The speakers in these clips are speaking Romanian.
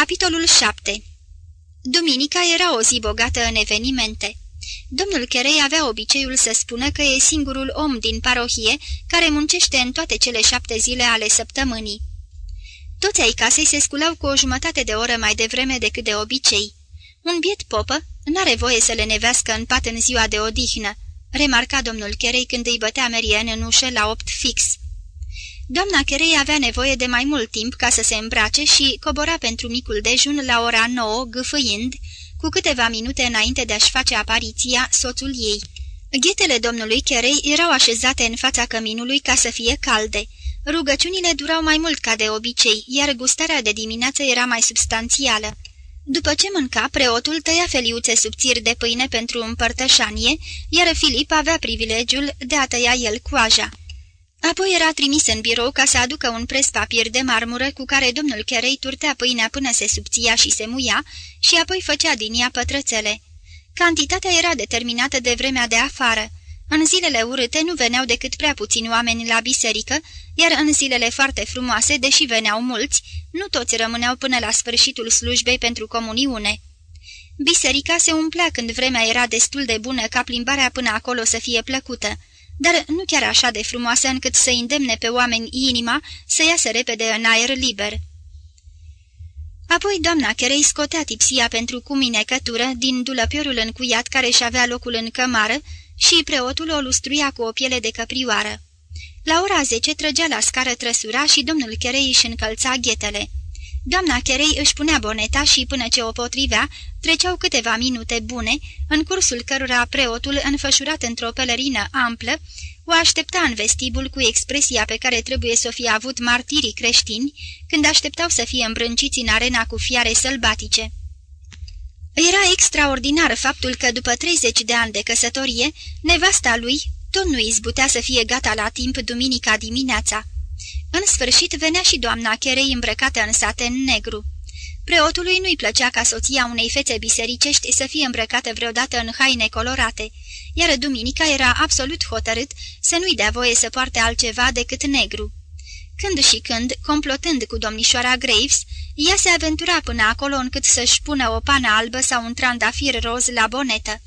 Capitolul 7 Duminica era o zi bogată în evenimente. Domnul Cherei avea obiceiul să spună că e singurul om din parohie care muncește în toate cele șapte zile ale săptămânii. Toți ai casei se sculau cu o jumătate de oră mai devreme decât de obicei. Un biet popă n-are voie să le nevească în pat în ziua de odihnă, remarca domnul Cherei când îi bătea Merien în ușă la opt fix. Doamna Cherei avea nevoie de mai mult timp ca să se îmbrace și cobora pentru micul dejun la ora nouă, gâfâind, cu câteva minute înainte de a-și face apariția soțul ei. Ghetele domnului Cherei erau așezate în fața căminului ca să fie calde. Rugăciunile durau mai mult ca de obicei, iar gustarea de dimineață era mai substanțială. După ce mânca, preotul tăia feliuțe subțiri de pâine pentru împărtășanie, iar Filip avea privilegiul de a tăia el coaja. Apoi era trimis în birou ca să aducă un pres papir de marmură cu care domnul Cherei turtea pâinea până se subția și se muia și apoi făcea din ea pătrățele. Cantitatea era determinată de vremea de afară. În zilele urâte nu veneau decât prea puțini oameni la biserică, iar în zilele foarte frumoase, deși veneau mulți, nu toți rămâneau până la sfârșitul slujbei pentru comuniune. Biserica se umplea când vremea era destul de bună ca plimbarea până acolo să fie plăcută dar nu chiar așa de frumoasă încât să îndemne pe oameni inima să iasă repede în aer liber. Apoi doamna Cherei scotea tipsia pentru cuminecătură din dulăpiorul încuiat care își avea locul în cămară și preotul o lustruia cu o piele de căprioară. La ora zece trăgea la scară trăsura și domnul Cherei își încălța ghetele. Doamna Cherei își punea boneta și, până ce o potrivea, treceau câteva minute bune, în cursul cărora preotul, înfășurat într-o pelerină amplă, o aștepta în vestibul cu expresia pe care trebuie să o fie avut martirii creștini când așteptau să fie îmbrânciți în arena cu fiare sălbatice. Era extraordinar faptul că după 30 de ani de căsătorie, nevasta lui tot nu izbutea să fie gata la timp duminica dimineața. În sfârșit venea și doamna Cherei îmbrăcată în saten negru. Preotului nu-i plăcea ca soția unei fețe bisericești să fie îmbrăcată vreodată în haine colorate, iar duminica era absolut hotărât să nu-i dea voie să poarte altceva decât negru. Când și când, complotând cu domnișoara Graves, ea se aventura până acolo încât să-și pună o pană albă sau un trandafir roz la bonetă.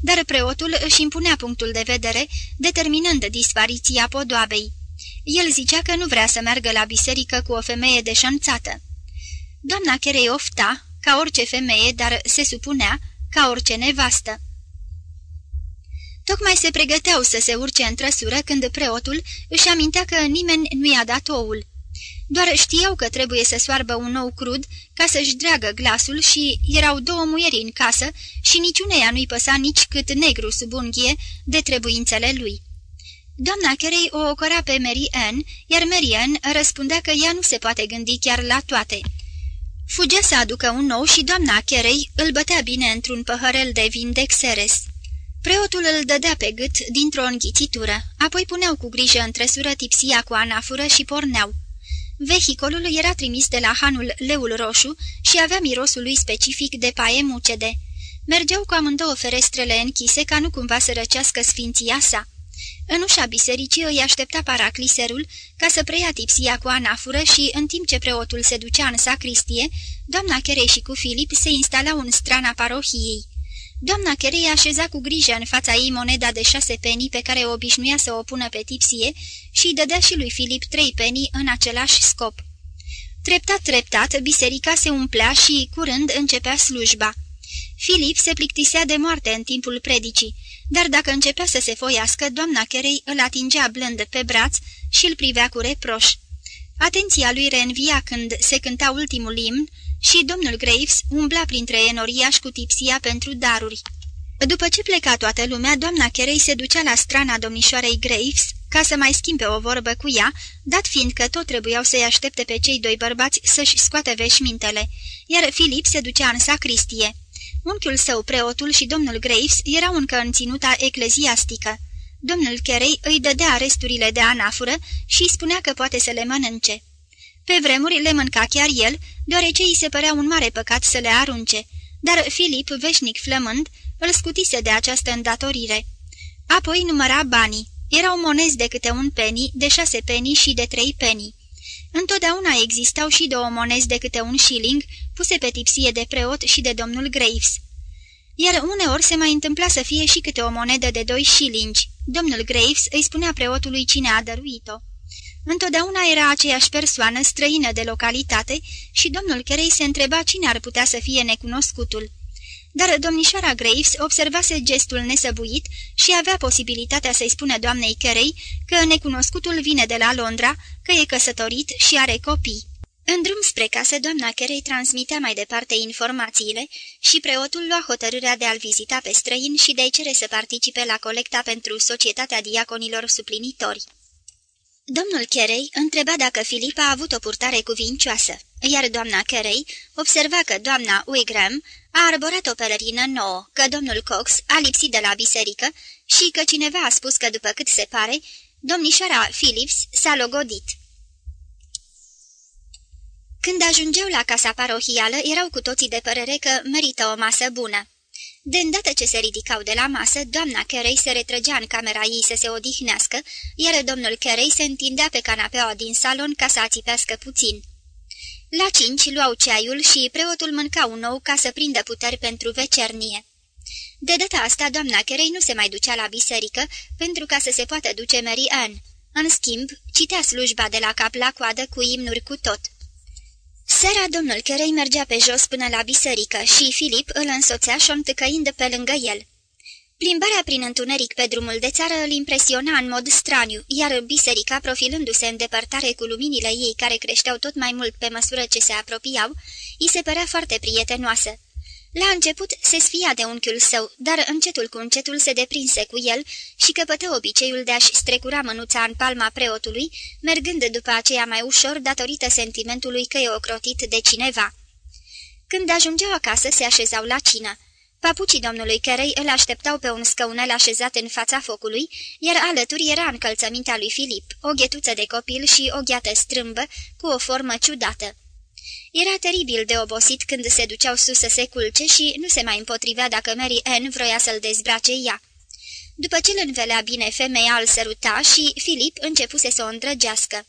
Dar preotul își impunea punctul de vedere, determinând dispariția podoabei. El zicea că nu vrea să meargă la biserică cu o femeie deșanțată. Doamna Cherei ofta, ca orice femeie, dar se supunea, ca orice nevastă. Tocmai se pregăteau să se urce în trăsură când preotul își amintea că nimeni nu i-a dat oul. Doar știau că trebuie să soarbă un nou crud ca să-și dreagă glasul și erau două muieri în casă și niciuneia nu-i păsa nici cât negru sub unghie de trebuințele lui. Doamna Carey o ocora pe Mary Ann, iar Mary Ann răspundea că ea nu se poate gândi chiar la toate. Fugea să aducă un nou și doamna Carey îl bătea bine într-un păhărel de vin de Xeres. Preotul îl dădea pe gât dintr-o înghițitură, apoi puneau cu grijă în trăsură tipsia cu anafură și porneau. Vehicolul era trimis de la hanul Leul Roșu și avea mirosul lui specific de paie mucede. Mergeau cu amândouă ferestrele închise ca nu cumva să răcească sfinția sa. În ușa bisericii îi aștepta paracliserul ca să preia tipsia cu anafură și, în timp ce preotul se ducea în sacristie, doamna Cherei și cu Filip se instalau în strana parohiei. Doamna Cherei așeza cu grijă în fața ei moneda de șase penii pe care obișnuia să o pună pe tipsie și îi dădea și lui Filip trei penii în același scop. Treptat, treptat, biserica se umplea și, curând, începea slujba. Filip se plictisea de moarte în timpul predicii, dar dacă începea să se foiască, doamna Cherei îl atingea blând pe braț și îl privea cu reproș. Atenția lui reînvia când se cânta ultimul imn și domnul Graves umbla printre enoriași cu tipsia pentru daruri. După ce pleca toată lumea, doamna Cherei se ducea la strana domnișoarei Graves ca să mai schimbe o vorbă cu ea, dat fiind că tot trebuiau să-i aștepte pe cei doi bărbați să-și scoate veșmintele, iar Filip se ducea în sacristie. Unchiul său, preotul și domnul Graves erau încă în ținuta ecleziastică. Domnul Carey îi dădea resturile de anafură și îi spunea că poate să le mănânce. Pe vremuri le mânca chiar el, deoarece îi se părea un mare păcat să le arunce, dar Filip, veșnic flămând, îl scutise de această îndatorire. Apoi număra banii. Erau monezi de câte un penny, de șase penny și de trei penny. Întotdeauna existau și două monezi de câte un shilling, puse pe tipsie de preot și de domnul Graves. Iar uneori se mai întâmpla să fie și câte o monedă de doi shillingi. Domnul Graves îi spunea preotului cine a dăruit-o. Întotdeauna era aceeași persoană străină de localitate și domnul Carey se întreba cine ar putea să fie necunoscutul. Dar domnișoara Graves observase gestul nesăbuit și avea posibilitatea să-i spună doamnei Carey că necunoscutul vine de la Londra, că e căsătorit și are copii. În drum spre casă, doamna Carey transmitea mai departe informațiile și preotul lua hotărârea de a-l vizita pe străin și de-i cere să participe la colecta pentru Societatea Diaconilor Suplinitori. Domnul Carey întreba dacă Filip a avut o purtare cuvincioasă, iar doamna Carey observa că doamna Wigram a arborat o pelerină nouă, că domnul Cox a lipsit de la biserică și că cineva a spus că, după cât se pare, domnișoara Phillips s-a logodit. Când ajungeau la casa parohială, erau cu toții de părere că merită o masă bună. De îndată ce se ridicau de la masă, doamna Carey se retrăgea în camera ei să se odihnească, iar domnul Carey se întindea pe canapeaua din salon ca să ațipească puțin. La cinci luau ceaiul și preotul mânca un nou ca să prindă puteri pentru vecernie. De data asta, doamna Carey nu se mai ducea la biserică pentru ca să se poată duce Mary Ann. În schimb, citea slujba de la cap la coadă cu imnuri cu tot. Seara domnul Cherei mergea pe jos până la biserică și Filip îl însoțea șomtăcăind pe lângă el. Plimbarea prin întuneric pe drumul de țară îl impresiona în mod straniu, iar biserica, profilându-se în depărtare cu luminile ei care creșteau tot mai mult pe măsură ce se apropiau, îi se părea foarte prietenoasă. La început se sfia de unchiul său, dar încetul cu încetul se deprinse cu el și căpătă obiceiul de a-și strecura mânuța în palma preotului, mergând după aceea mai ușor datorită sentimentului că e ocrotit de cineva. Când ajungeau acasă, se așezau la cină. Papucii domnului Cărei îl așteptau pe un scăunel așezat în fața focului, iar alături era încălțămintea lui Filip, o ghetuță de copil și o gheată strâmbă, cu o formă ciudată. Era teribil de obosit când se duceau sus să se culce și nu se mai împotrivea dacă Mary Ann vroia să-l dezbrace ea. După ce îl învelea bine, femeia îl săruta și Filip începuse să o îndrăgească.